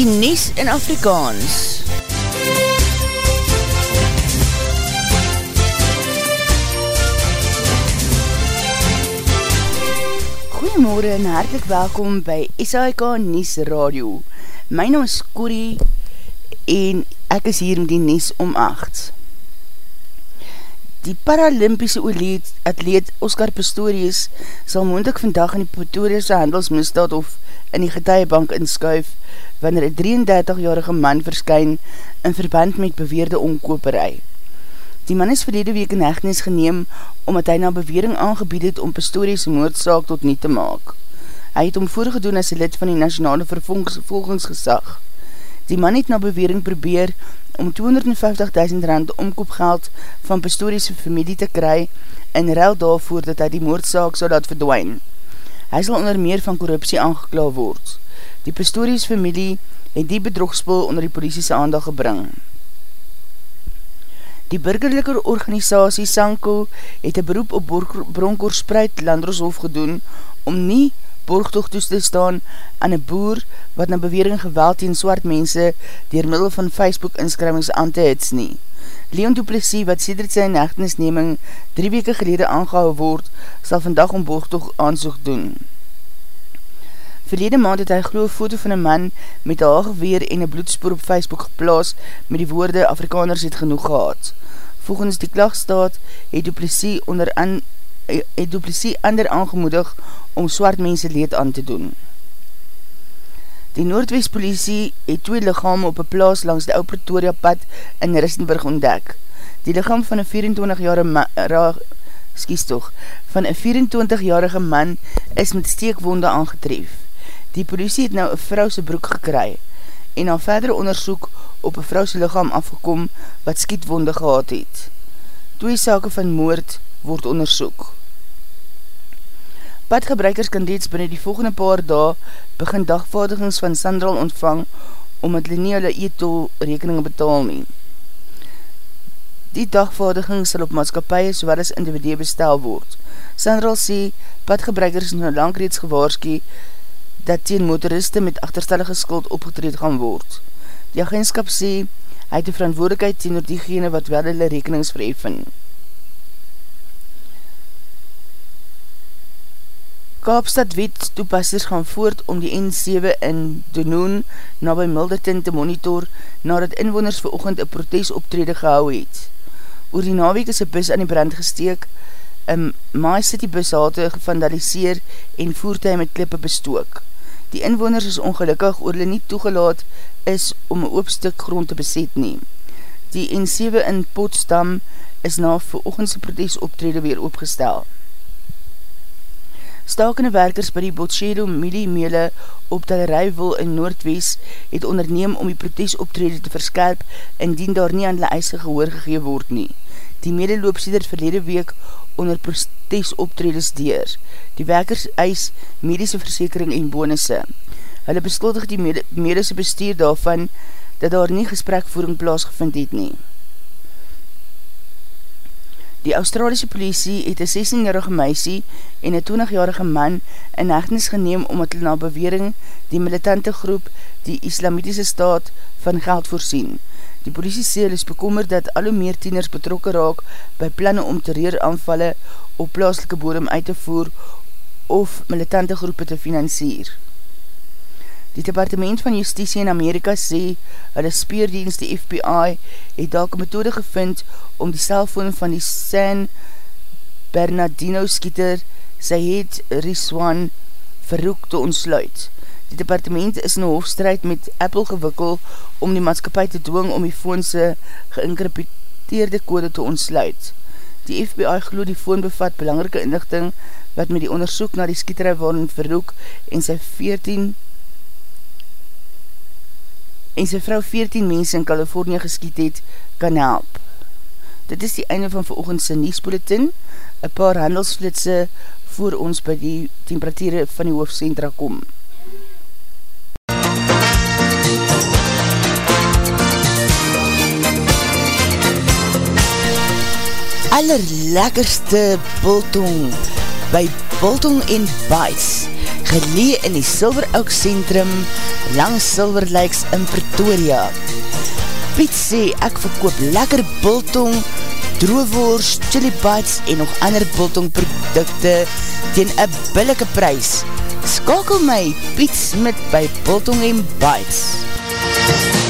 die Nies in Afrikaans. Goeiemorgen en hartelijk welkom by SAIK Nies Radio. My naam is Corrie en ek is hier met die Nies om 8. Die Paralympische atleet Oscar Pistorius sal moendig vandag in die Pretoriase handelsmisdaad of in die getuiebank inskuif wanneer een 33-jarige man verskyn in verband met beweerde onkoperij. Die man is verlede week in hechtenis geneem omdat hy na bewering aangebied het om Pistorius moordzaak tot nie te maak. Hy het om voorgedoen as lid van die nationale vervolgingsgesag. Die man het na bewering probeer om 250.000 rand omkoopgeld van Pistorius' familie te kry en ruil daarvoor dat hy die moordzaak sal laat verdwijn. Hy sal onder meer van korruptie aangekla word. Die Pistorius familie het die bedrogspul onder die politiese aandag gebring. Die burgerlijke organisatie Sanko het een beroep op Bronkorspreid Landroshof gedoen om nie borgtocht toes te staan aan een boer wat na bewering geweld tegen swart mense dier middel van Facebook inskrywings aan te hits nie. Leon Duplessis, wat sedert sy nechtenisneming drie weke gelede aangehou word, sal vandag om borgtocht aanzoek doen. Verlede maand het hy geloof foto van een man met een hageweer en een bloedspoor op Facebook geplaas met die woorde Afrikaners het genoeg gehad. Volgens die klagstaat het Duplessis onder an, het Duplessis ander aangemoedig om swart mense leed aan te doen. Die Noordwest politie het twee lichaam op een plaas langs die oud Pretoria pad in Ristenburg ontdek. Die lichaam van een 24-jarige skiestok, van een 24-jarige man is met steekwonde aangetreef. Die politie het nou een vrouwse broek gekry en na verdere onderzoek op een vrouwse lichaam afgekom wat skietwonde gehad het. Twee sake van moord word onderzoek. Padgebruikers kan reeds binnen die volgende paar dae begin dagvaardigings van Sandral ontvang omdat hulle nie hulle e-tol rekeninge betaal nie. Die dagvaardiging sal op maatskapie sowel as individue bestel word. Sandral sê, padgebruikers is nou lang reeds gewaarski dat teen motoriste met achterstellige skuld opgetreed gaan word. Die agentskap sê, hy het die verantwoordelikheid teen diegene wat wel hulle rekenings verheffen. Kaapstad wet toepassers gaan voort om die N7 in Donoon na by Milderton te monitor nadat inwoners vir oogend een protes optrede gehou het. Oor die naweek is een bus aan die brand gesteek, een My City bushate gevandaliseer en voertuig met klippe bestook. Die inwoners is ongelukkig oor hulle nie toegelaat is om een oopstuk grond te beset nie. Die N7 in Potsdam is na vir oogendse protes optrede weer opgestel. Stakende werkers by die Botshedo Mili Mele op Telerijwil in Noordwest het onderneem om die protes optrede te verskelp indien daar nie aan hulle eise gehoor gegeen word nie. Die mede loop sêder verlede week onder protes optredes deur. Die werkers eis medische versekering en bonusse. Hulle beskuldig die medische bestuur daarvan dat daar nie gesprekvoering plaasgevind het nie. Die Australische politie het een 16-jarige meisie en een 20-jarige man in hechtenis geneem omdat hulle na bewering die militante groep die islamitische staat van geld voorsien. Die politie sê hulle is bekommer dat al hoe meer tieners betrokken raak by planne om terreuraanvalle op plaaslike bodem uit te voer of militante groepe te financier. Die departement van justitie in Amerika sê, hulle speerdienst die FBI het dalk methode gevind om die cellfoon van die San Bernardino skieter sy het Rizwan verroek te ontsluit. Die departement is in hoofdstrijd met Apple gewikkel om die maatskapie te dwing om die foonse geïnkripteerde kode te ontsluit. Die FBI geloof die foon bevat belangrike inlichting wat met die onderzoek na die skieterij waarin verroek en sy 14 en sy vrou 14 mense in Californië geskiet het, kan help. Dit is die einde van veroogendse Niesbulletin, een paar handelsflitse voor ons by die temperatuur van die hoofdcentra kom. allerlekkerste biltong by Biltong en Bites gelee in die Silver Oak Centrum langs Silver Lakes in Pretoria. Piet sê ek verkoop lekker biltong, droewoers, chili bites en nog ander biltong producte teen een billike prijs. Skakel my Piet Smit by Biltong en Bites.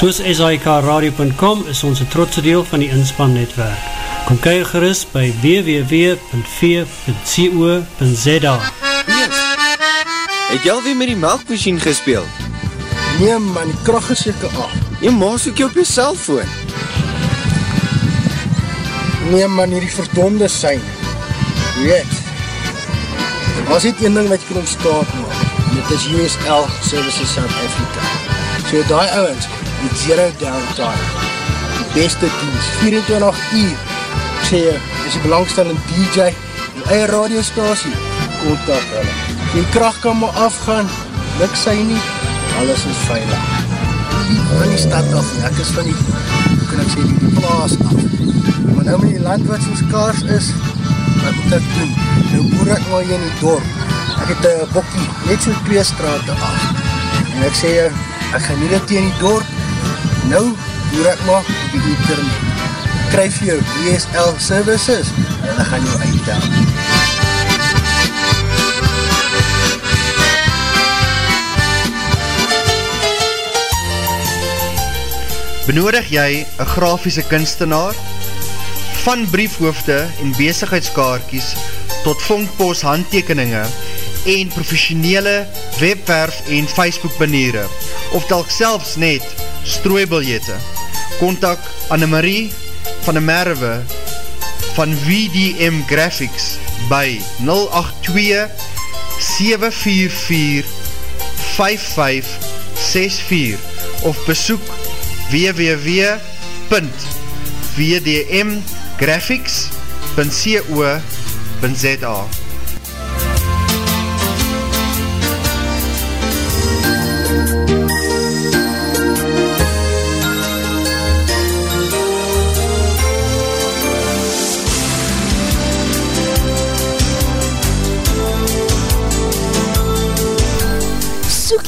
Soos SIKRadio.com is ons een trotse deel van die inspannetwerk. Kom kyk gerust by www.v.co.za Het jy alweer met die melkmachine gespeeld? Nee man, die kracht is jyke af. Jy maas ook jy op jy cellfoon. Nee man, hierdie verdonde sein. Weet, er was dit een ding wat jy kan omstaat maak. En dit is USL Services South Africa. So die ouwens, die zero downtime. Die beste dienst, 24 uur sê jy, is die belangstellende DJ, die eie radiostasie, kontak hulle. Die kracht kan maar afgaan, luk sy nie, alles is veilig. Van die stad af, ek is van die, hoe kan ek sê, die plaas af. Maar nou met die land wat soos kaars is, wat moet ek doen? Nou boer ek maar hier in die dorp. Ek het een bokkie, net so twee straten af. En ek sê, ek gaan nie dit in die dorp, nou boer ek maar op die internet kryf jou DSL services en dan gaan jou uitdaan. Benodig jy een grafiese kunstenaar? Van briefhoofde en bezigheidskaartjes tot vondpost handtekeninge en professionele webwerf en Facebook baniere of telk selfs net strooibiljette. Contact Annemarie van de Merwe van VDM Graphics by 082 744 5564 of besoek www.vdmgraphics.co.za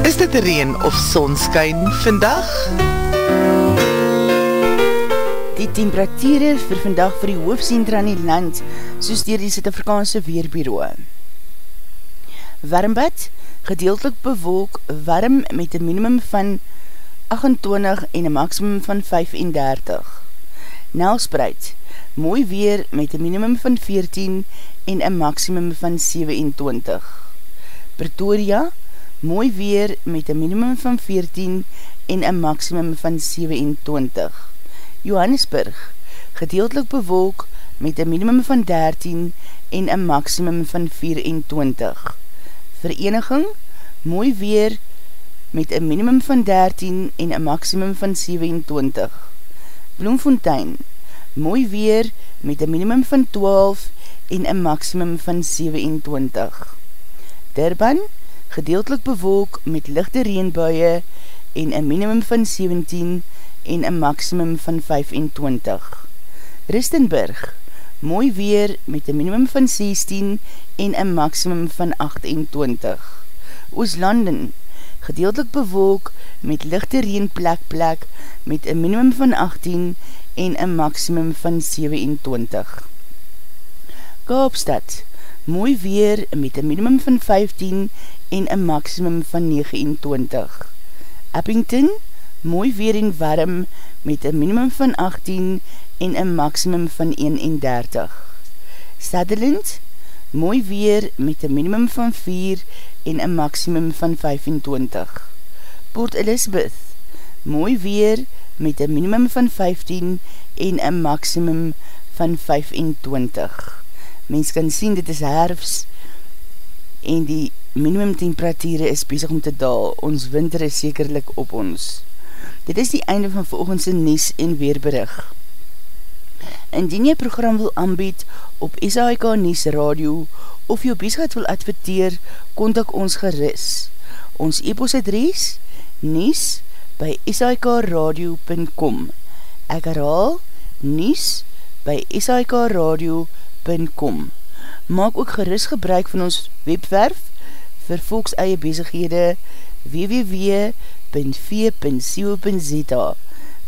Is dit reen of sonskyn vandag? Die temperatuur vir vandag vir die hoofdcentra in die land, soos dier die Zuid-Afrikaanse Weerbureau. Warmbad, gedeeltelik bewolk, warm met een minimum van 28 en een maximum van 35. Nelspreid, mooi weer met een minimum van 14 en een maximum van 27. Pretoria, mooi weer met een minimum van 14 en een maximum van 27. Johannesburg, gedeeltelik bewolk met een minimum van 13 en een maximum van 24. Vereniging, mooi weer met een minimum van 13 en een maximum van 27. Bloemfontein, mooi weer met een minimum van 12 en een maximum van 27. Durban, gedeeltelik bewolk met lichte reenbuie en een minimum van 17 en een maximum van 25. Ristenburg, mooi weer met een minimum van 16 en een maximum van 28. Ooslanden, gedeeltelik bewolk met lichte reenplek plek met een minimum van 18 en een maximum van 27. Kaapstad, mooi weer met een minimum van 15 en een maximum van 29. Eppington, mooi weer en warm met een minimum van 18 en een maximum van 31. Sutherland, mooi weer met een minimum van 4 en een maximum van 25. Port Elizabeth, mooi weer met een minimum van 15 en een maximum van 25. Mens kan sien dit is herfst en die minimum temperatuur is bezig om te daal. Ons winter is sekerlik op ons. Dit is die einde van volgendse Nies en Weerberig. Indien jy program wil aanbied op SAIK Nies Radio of jou bezigheid wil adverteer, kontak ons geris. Ons e-post adres nies by sikradio.com Ek herhaal nies by sikradio.com Maak ook geris gebruik van ons webwerf vir volks eie bezighede www.v.co.za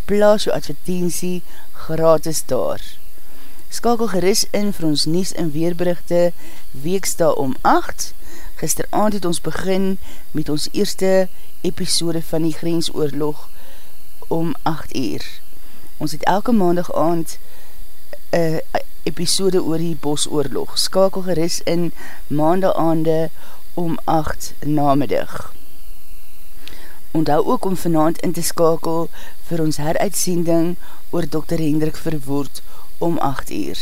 Plaas jou advertentie gratis daar. Skakel geris in vir ons nies en weerberichte weeksta om 8. Gisteravond het ons begin met ons eerste episode van die grensoorlog om 8 uur. Ons het elke maandag aand een episode oor die bosoorlog. Skakel geris in maandag aande om 8 namiddag. Onthou ook om vanavond in te skakel vir ons heruitsending oor Dr. Hendrik Verwoerd om 8 uur.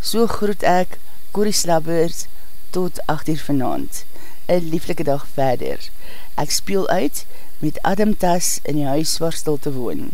So groet ek Corrie Slabbers tot 8 uur vanavond. Een lieflike dag verder. Ek speel uit met Adam Tas in die huis waar stil te woon.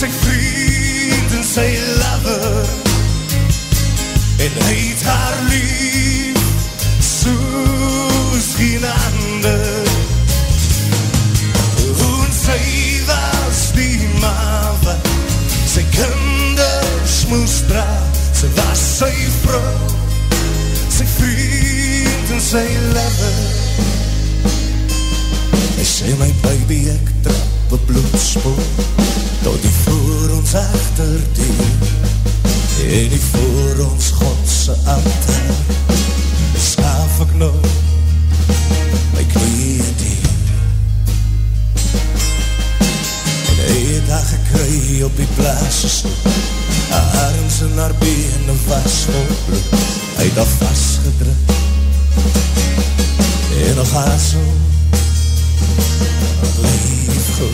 Sy vriend en sy lover En hy het haar lief Soos geen ander. En sy was die ma wat Sy kinders moest dra Sy was sy vrou Sy vriend en sy lover Hy sê my baby ek draai we bloedspoor Tot die voor ons achter die. En die voor ons Godse altaar Slaaf ik nou Mijn knieën dier En één dag op die plaats. Haar arms en naar binnen was vol bloed Uit vastgedrukt En nog haar zo leven. So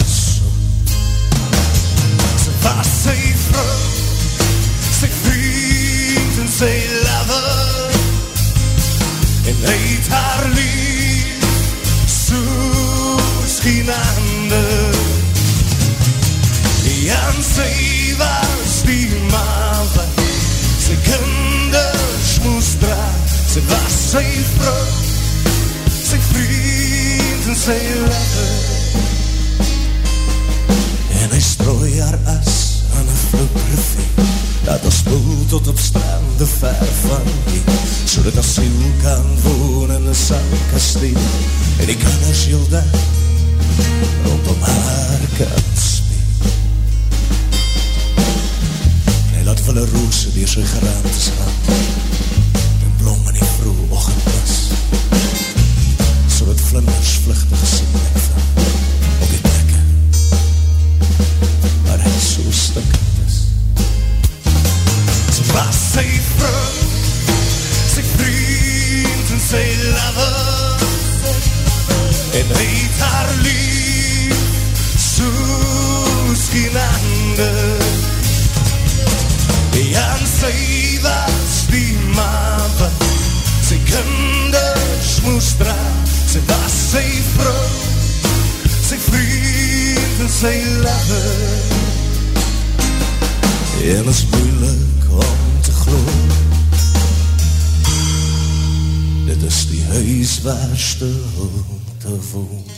Sy was sy vrou Sy vriend en sy lover. En hy het haar lief Soos geen ander En sy was die mawe Sy kinders moes dra Sy was sy vrou Sy vriend en sy lover En hy strooi haar as aan een vloeprivie Dat ons spoel tot op strande ver van die So dat ons siel kan woon in een sandkasteel En die kinders heel daar rondom haar kan laat vir een roose die sy geraamte slaan het haar lief soos geen ander En sy was die mawe Sy kinders moes dra Sy was sy vrou Sy vriend en sy lover En is moeilik om te glo Dit is die huis waar stil woon